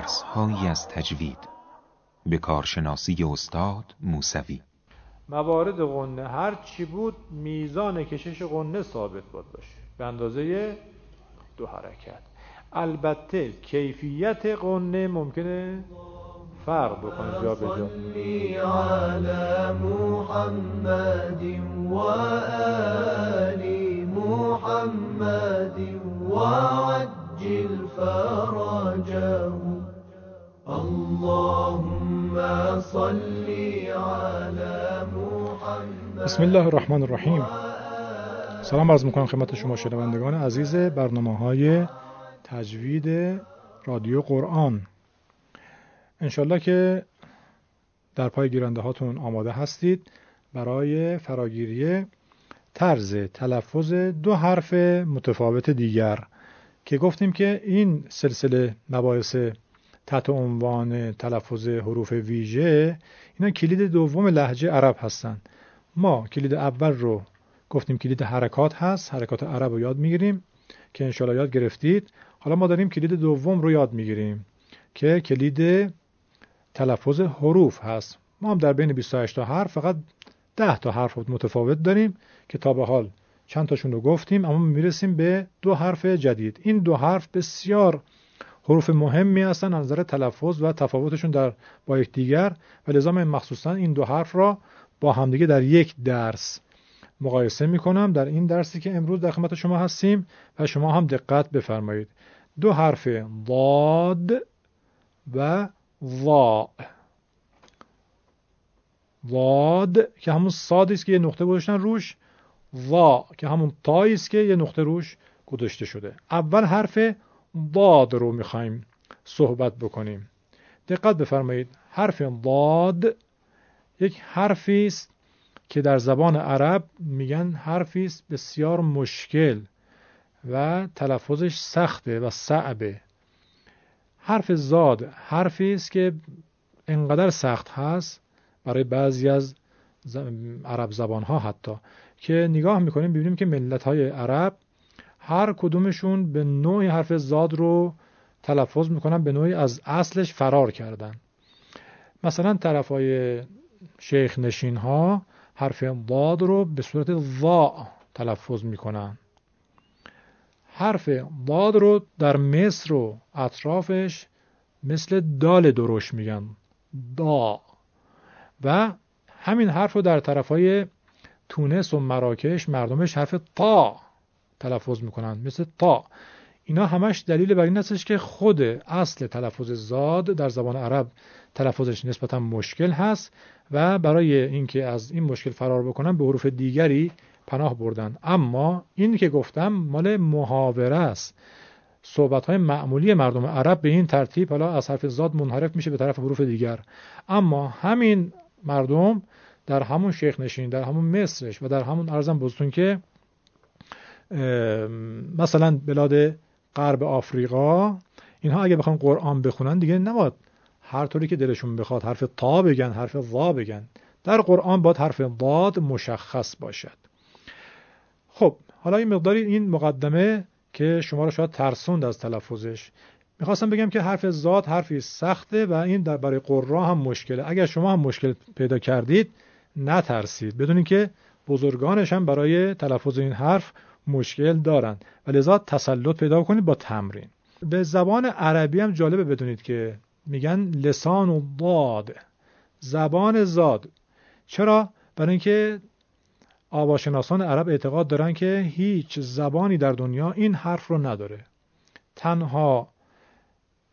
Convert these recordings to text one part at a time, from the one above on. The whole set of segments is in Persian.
درس هایی از تجوید. به کارشناسی استاد موسوی. موارد قنه هر چی بود میزان کشش قنه ثابت بود باشه. به اندازه دو حرکت. البته کیفیت قنه ممکنه فرق بکنه. جا به جا. محمد وعجل بسم الله الرحمن الرحیم سلام عرض می‌کنم خدمت شما شنوندگان عزیز برنامه های تجوید رادیو قرآن. انشالله که در پای گیرنده هاتون آماده هستید برای فراگیری طرز تلفظ دو حرف متفاوت دیگر که گفتیم که این سلسله مباحث تحت عنوان تلفظ حروف ویژه اینا کلید دوم لحجه عرب هستند ما کلید اول رو گفتیم کلید حرکات هست حرکات عرب رو یاد می‌گیریم که انشالله یاد گرفتید. حالا ما داریم کلید دوم رو یاد می‌گیریم که کلید تلفظ حروف هست. ما هم در بین 28 تا حرف فقط 10 تا حرف متفاوت داریم که تا به حال چند تاشون رو گفتیم اما می‌رسیم به دو حرف جدید. این دو حرف بسیار حروف مهمی هستن از نظر تلفظ و تفاوتشون در با یکدیگر. و لذا مخصوصا این دو حرف را با همدیگه در یک درس مقایسه می‌کنم. در این درسی که امروز در خدمت شما هستیم و شما هم دقت بفرمایید. دو حرف ضاد و وا ضاد که همون صادی است که یه نقطه گذاشتن روش وا که همون تایی است که یه نقطه روش گذاشته شده. اول حرف ضاد رو می‌خوایم صحبت بکنیم. دقت بفرمایید. حرف ضاد یک حرفی است که در زبان عرب میگن حرفی است بسیار مشکل و تلفظش سخته و صعبه. حرف زاد حرفی است که انقدر سخت هست برای بعضی از عرب زبان ها حتی که نگاه می‌کنیم ببینیم که ملت های عرب هر کدومشون به نوعی حرف زاد رو تلفظ می‌کنن به نوعی از اصلش فرار کردن. مثلا طرف های شیخ نشین ها حرف ضاد رو به صورت ضا تلفظ می‌کنن. حرف ضاد رو در مصر و اطرافش مثل دال درش میگن. دا و همین حرف رو در طرف های تونس و مراکش مردمش حرف تا تلفظ می‌کنن. مثل تا اینا همش دلیل بر این هستش که خود اصل تلفظ زاد در زبان عرب تلفظش نسبتا مشکل هست و برای اینکه از این مشکل فرار بکنن به حروف دیگری پناه بردن. اما این که گفتم مال محاوره است. صحبت های معمولی مردم عرب به این ترتیب حالا از حرف زاد منحرف میشه به طرف حروف دیگر. اما همین مردم در همون شیخ نشین در همون مصرش و در همون ارزم بزرگتون که مثلا بلاد غرب آفریقا. اینها اگه بخوان قرآن بخونن دیگه نباید هر طوری که دلشون بخواد حرف تا بگن حرف وا بگن. در قرآن باید حرف ضاد مشخص باشد. خب حالا این مقداری این مقدمه که شما رو شاید ترسوند از تلفظش. می‌خواستم بگم که حرف زاد حرفی سخته و این در برای قرا هم مشکله. اگر شما هم مشکل پیدا کردید نترسید. بدونید که بزرگانش هم برای تلفظ این حرف مشکل دارند و لذا تسلط پیدا کنید با تمرین. به زبان عربی هم جالبه بدونید که میگن لسان و ضاد زبان زاد. چرا؟ برای اینکه آواشناسان عرب اعتقاد دارن که هیچ زبانی در دنیا این حرف رو نداره. تنها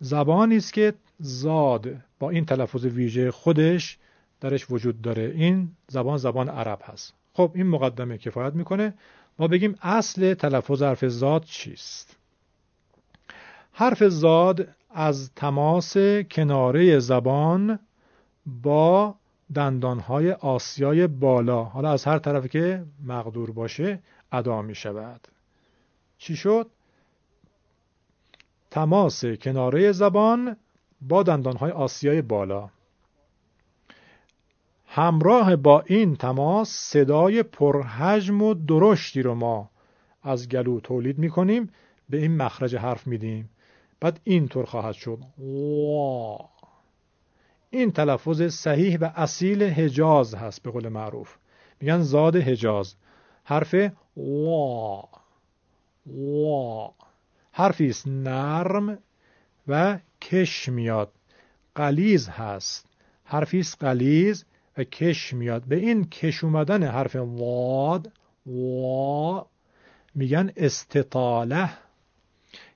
زبانی است که زاد با این تلفظ ویژه خودش درش وجود داره. این زبان زبان عرب هست. خب این مقدمه کفایت می‌کنه. ما بگیم اصل تلفظ حرف زاد چیست؟ حرف زاد از تماس کناره زبان با دندانهای آسیای بالا. حالا از هر طرفی که مقدور باشه ادا می شود. چی شد؟ تماس کناره زبان با دندانهای آسیای بالا. همراه با این تماس صدای پرحجم و درشتی رو ما از گلو تولید می کنیم به این مخرج حرف میدیم. بعد اینطور خواهد شد. این تلفظ صحیح و اصیل حجاز هست به قول معروف. میگن زاد حجاز. حرف وا وا حرفی است نرم و کش میاد. قلیز هست. حرفی است قلیز و کش میاد. به این کش اومدن حرف واد وا میگن استطاله.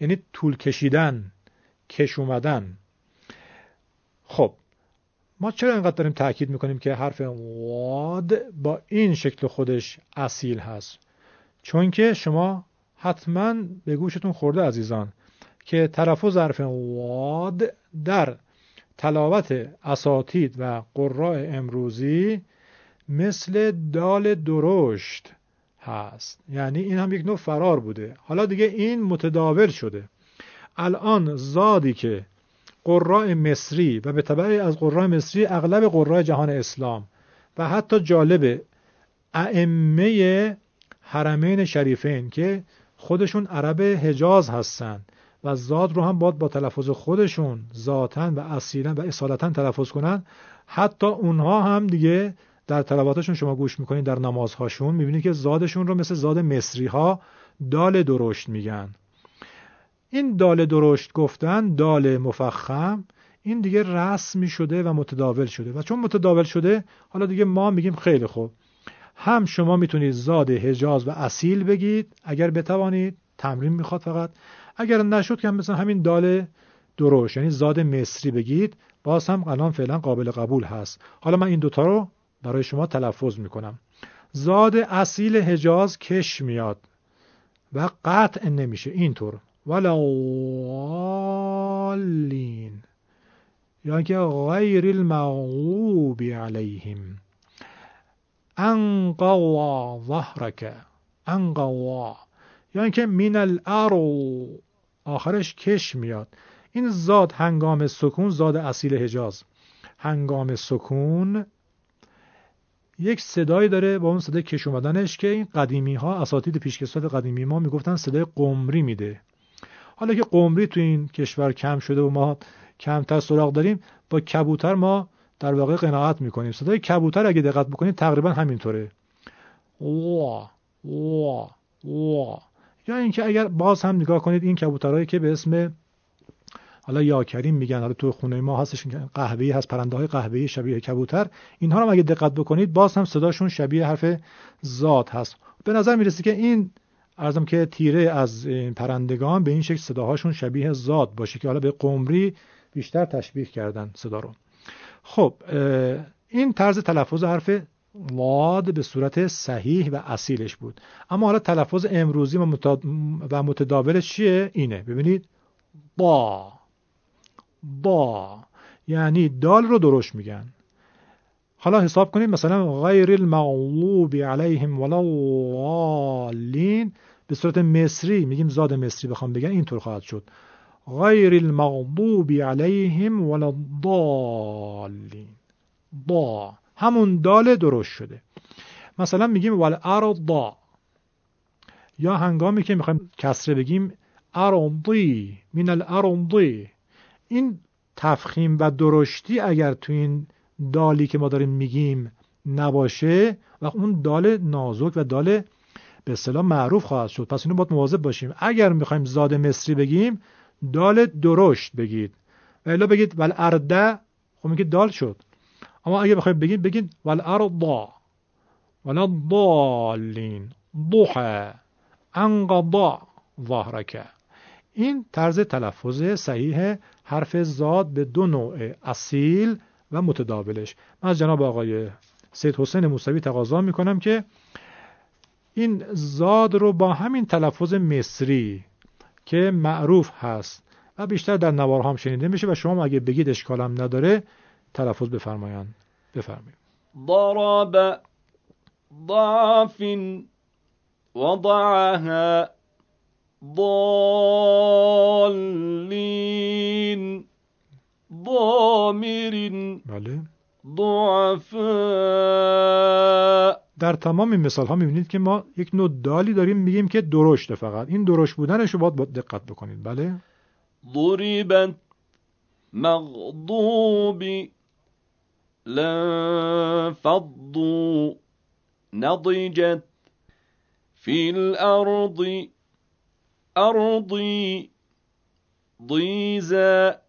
یعنی طول کشیدن کش اومدن. خب ما چرا اینقدر داریم تاکید می‌کنیم که حرف واد با این شکل خودش اصیل هست؟ چون که شما حتما به گوشتون خورده عزیزان که تلفظ حرف واد در تلاوت اساتید و قراء امروزی مثل دال درشت هست. یعنی این هم یک نوع فرار بوده. حالا دیگه این متداول شده. الان زادی که قراء مصری و به تبعی از قراء مصری اغلب قراء جهان اسلام و حتی جالب ائمه حرمین شریفین که خودشون عرب حجاز هستن و زاد رو هم باید با تلفظ خودشون ذاتا و اصیلا و اصالتا تلفظ کنن. حتی اونها هم دیگه در تلاواتشون شما گوش می‌کنید در نمازهاشون می‌بینید که زادشون رو مثل زاد مصری ها دال درشت میگن. این دال درشت گفتن دال مفخم این دیگه رسمی شده و متداول شده. و چون متداول شده حالا دیگه ما میگیم خیلی خوب. هم شما می‌تونید زاد حجاز و اصیل بگید اگر بتوانید تمرین می‌خواد فقط. اگر نشد که هم مثلا همین دال درشت یعنی زاد مصری بگید باز هم الان فعلا قابل قبول هست. حالا من این دوتا رو برای شما تلفظ می‌کنم. زاد اصیل حجاز کش میاد و قطع نمیشه. اینطور. ولوالین. یا که غیر المغضوب علیهم. انقوا ظهرک. انقوا. یا اینکه من الارو آخرش کش میاد. این زاد هنگام سکون زاد اصیل حجاز. هنگام سکون یک صدایی داره با اون صدای کش اومدنش که این قدیمی ها اساتید پیشکسوت قدیمی ما می‌گفتن صدای قمری میده. حالا که قمری تو این کشور کم شده و ما کمتر سراغ داریم با کبوتر ما در واقع قناعت می‌کنیم. صدای کبوتر اگه دقت بکنید تقریبا همینطوره. وا وا وا. یا اینکه اگر باز هم نگاه کنید این کبوترهایی که به اسم حالا یا کریم میگن حالا تو خونه ما هستش قهوه‌ای هست پرنده های قهوه‌ای شبیه کبوتر اینها رو اگه دقت بکنید باز هم صداشون شبیه حرف زاد هست. به نظر می‌رسه که این ارزم که تیره از پرندگان به این شکل صداهاشون شبیه زاد باشه که حالا به قمری بیشتر تشبیه کردن صدا رو. خب این طرز تلفظ حرف واد به صورت صحیح و اصیلش بود. اما حالا تلفظ امروزی و متداولش چیه؟ اینه. ببینید. با. با. یعنی دال رو درست میگن. حالا حساب کنید مثلا غیر المغضوب علیهم ولا الضالین. به صورت مصری میگیم زاد مصری بخوام بگن اینطور خواهد شد. غیر المغضوب علیهم ولا الضالین. با. همون دال درست شده. مثلا میگیم والارض یا هنگامی که می‌خوایم کسره بگیم ارضی من الارضی این تفخیم و درشتی اگر تو این دالی که ما داریم میگیم نباشه و اون دال نازک و دال به اصطلاح معروف خواهد شد. پس اینو باید مواظب باشیم. اگر می‌خوایم زاد مصری بگیم دال درشت بگید. و الا بگید ول ارده خب میگه دال شد. اما اگه بخوایم بگید بگید ول ارضا ولا ضالین ضحى. انقضا ظهرک. این طرز تلفظ صحیح حرف زاد به دو نوع اصیل و متداولش. من از جناب آقای سید حسین موسوی تقاضا می‌کنم که این زاد رو با همین تلفظ مصری که معروف هست و بیشتر در نوارها هم شنیده میشه و شما اگه بگید اشکالم نداره تلفظ بفرمایند. بفرمایید. ضرب ضعف وضعها ضالین ضامر بله. ضعفاء. در تمام این مثال ها می‌بینید که ما یک نوع دالی داریم میگیم که درشته فقط. این درشت بودنش رو باید دقت بکنید. بله. ضربت مغضوب لانفضوا نضجت في الأرض أرضي ضيزا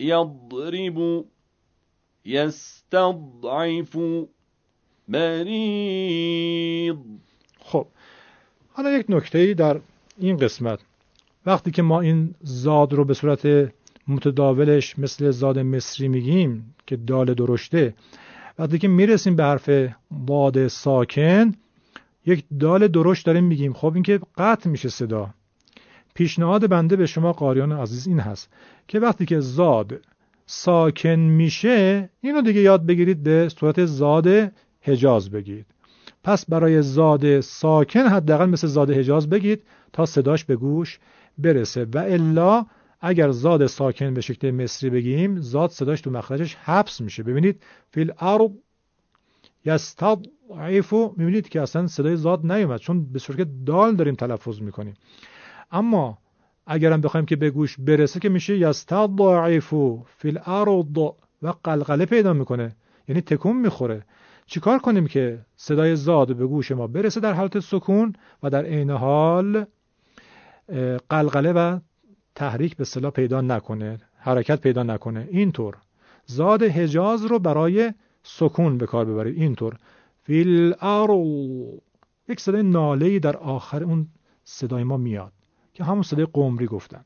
يضرب يستضعف مريض خب حالا یک نکته در این قسمت. وقتی که ما این زاد رو به صورت متداولش مثل زاد مصری میگیم که دال درشته. وقتی که می‌رسیم به حرف باد ساکن یک دال درشت داریم میگیم. خب این که قطع میشه صدا. پیشنهاد بنده به شما قاریان عزیز این هست که وقتی که زاد ساکن میشه اینو دیگه یاد بگیرید به صورت زاد حجاز بگید. پس برای زاد ساکن حداقل مثل زاد حجاز بگید تا صداش به گوش برسه. و الا اگر زاد ساکن به شکل مصری بگیم زاد صداش تو مخرجش حبس میشه. ببینید فیل ارض یستضعفو می‌بینید که اصلا صدای زاد نیومد چون به صورت دال داریم تلفظ می‌کنیم. اما اگرم بخوایم که به گوش برسه که میشه یستضعفو فی الارض و قلقله پیدا می‌کنه یعنی تکون می‌خوره. چیکار کنیم که صدای زاد به گوش ما برسه در حالت سکون و در عین حال قلقله و تحریک به صلاح پیدا نکنه حرکت پیدا نکنه. اینطور. زاد حجاز رو برای سکون به کار ببرید. اینطور. فیل ارو یک صدای ناله در آخر اون صدای ما میاد که همون صدای قمری گفتن.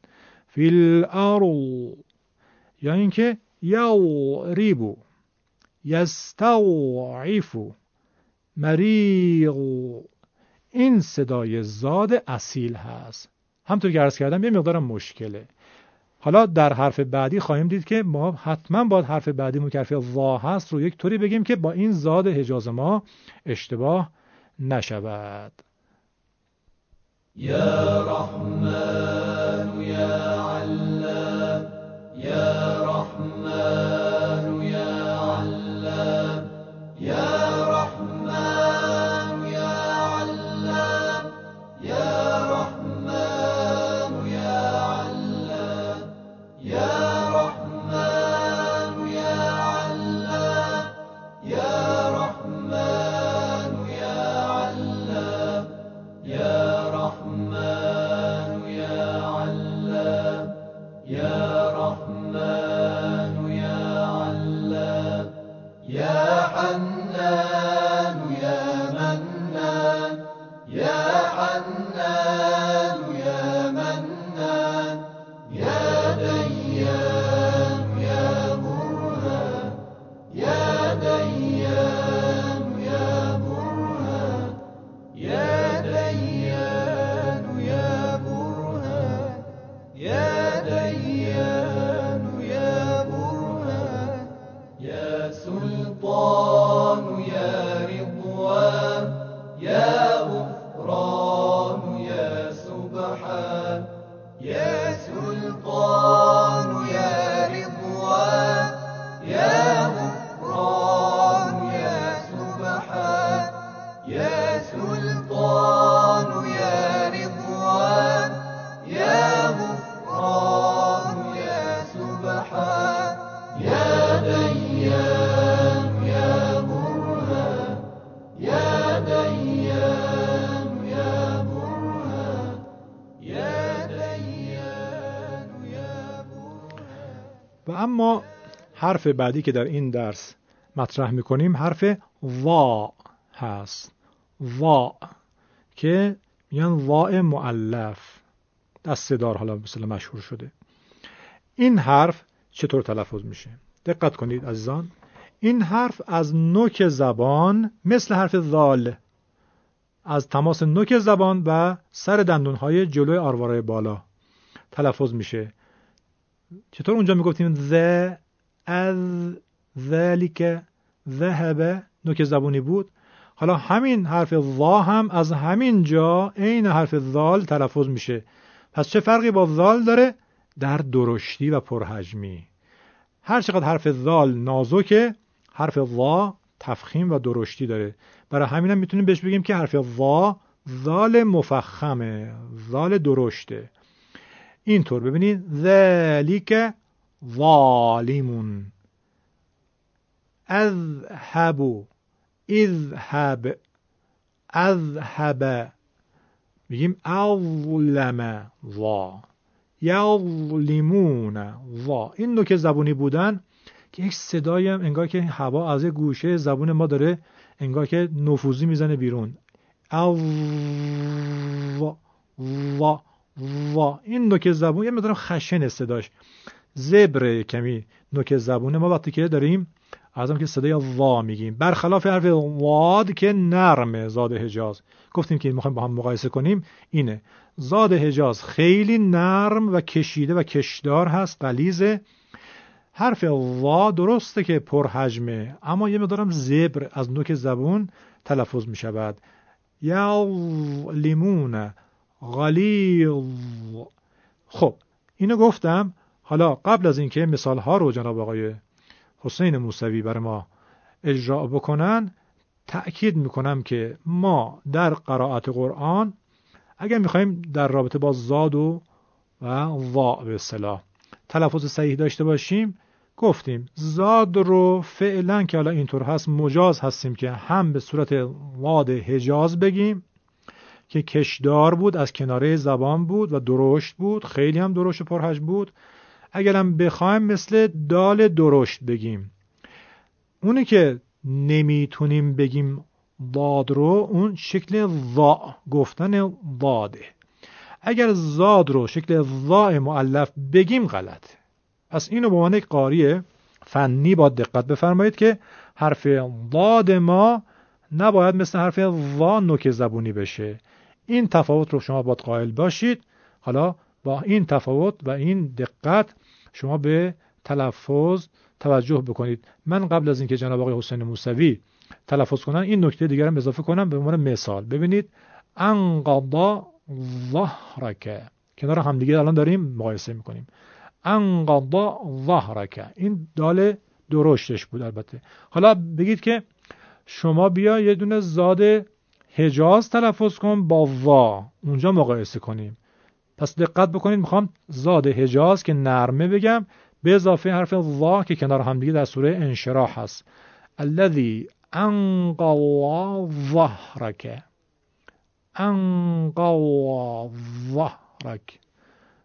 فیل ارو یا اینکه یو ریبو یستوعیفو مریغ این صدای زاد اصیل هست. همطور که عرض کردم یه مقدارم مشکله. حالا در حرف بعدی خواهیم دید که ما حتما باید حرف بعدی مکرفی وا هست رو یک طوری بگیم که با این زاد حجاز ما اشتباه نشود. یا رحمن. عنا حرف بعدی که در این درس مطرح می‌کنیم حرف وا هست. وا که میگن واء معلف دستدار حالا مثلا مشهور شده. این حرف چطور تلفظ میشه؟ دقت کنید عزیزان. این حرف از نوک زبان مثل حرف ذال از تماس نوک زبان و سر دندونهای جلوی آرواره بالا تلفظ میشه. چطور اونجا می‌گفتیم ذ از ذلك ذهب نوک زبونی بود. حالا همین حرف وا هم از همین جا عین حرف ذال تلفظ میشه. پس چه فرقی با ذال داره؟ در درشتی و پرحجمی. هر چقدر حرف ذال نازکه حرف وا تفخیم و درشتی داره. برای همین هم می‌تونیم بهش بگیم که حرف وا ذال مفخمه ذال درشته. اینطور. ببینید ذلیک ظالمون. اذهب اذهب اذهب. میگیم اظلم وا یظلمون وا این نوک زبونی بودن که یک صدایی هم انگار که هوا از گوشه زبون ما داره انگار که نفوذی می‌زنه بیرون. او وا وا این نوک زبون یه مقدار خشن صداش. زبر کمی نوک زبونه ما وقتی که داریم ازم که صدای وا میگیم. برخلاف حرف واد که نرمه زاد حجاز. گفتیم که می‌خوایم با هم مقایسه کنیم. اینه. زاد حجاز خیلی نرم و کشیده و کشدار هست قلیزه حرف وا درسته که پرحجمه اما یه مقدارم زبر از نوک زبون تلفظ می شود لیمون غلیظ. خب اینو گفتم. حالا قبل از اینکه مثال ها رو جناب آقای حسین موسوی بر ما اجرا بکنن تأکید می‌کنم که ما در قرائت قرآن اگر می‌خوایم در رابطه با زاد و و وا به اصطلاح تلفظ صحیح داشته باشیم گفتیم زاد رو فعلا که حالا اینطور هست مجاز هستیم که هم به صورت واد حجاز بگیم که کشدار بود از کناره زبان بود و درشت بود خیلی هم درشت و پرهش بود. اگرم بخوایم مثل دال درشت بگیم. اونی که نمی‌تونیم بگیم داد رو اون شکل ضا گفتن ضاده اگر زاد رو شکل ضا معلف بگیم غلطه پس اینو به عنوان یک قاری فنی با دقت بفرمایید که حرف ضاد ما نباید مثل حرف وا نوک زبونی بشه. این تفاوت رو شما باید قائل باشید. حالا با این تفاوت و این دقت شما به تلفظ توجه بکنید. من قبل از اینکه جناب آقای حسین موسوی تلفظ کنن این نکته دیگر هم اضافه کنم به عنوان مثال. ببینید انقضا ظهرک. کنار همدیگه الان داریم مقایسه می‌کنیم. انقضا ظهرک. این دال درشتش بود البته. حالا بگید که شما بیا یه دونه زاد حجاز تلفظ کن با وا. اونجا مقایسه کنیم. پس دقت بکنید می‌خوام زاد حجاز که نرمه بگم به اضافه حرف وا که کنار همدیگه در سوره انشراح هست. الذي انقوا ظهرك انقوا ظهرك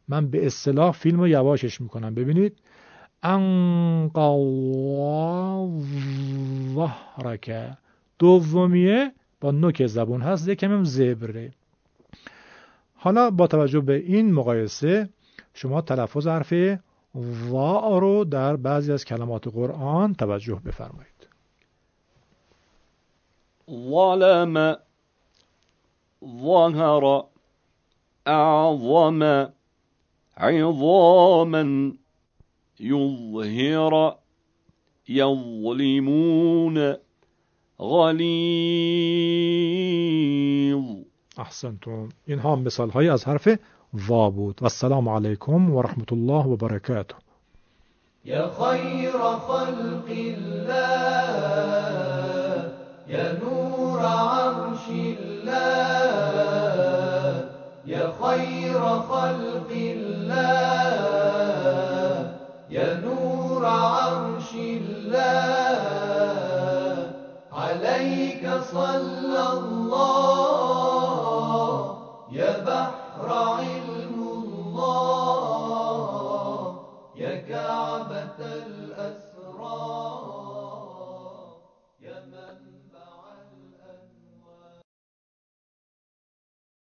من به اصطلاح فیلم رو یواشش می‌کنم. ببینید. انقوا ظهرك دومیه با نوک زبون هست یکم هم زبره. حالا با توجه به این مقایسه شما تلفظ حرف وا رو در بعضی از کلمات قرآن توجه بفرمایید. ظلم ظهر اعظم عظاما يظهر يظلمون غلیظ. أحسنتم. این هم مثال های از حرف وا بود. و السلام علیکم و رحمت الله و برکاته يا خير خلق الله يا نور عرش الله يا خير خلق الله يا نور عرش الله. عليك صلى الله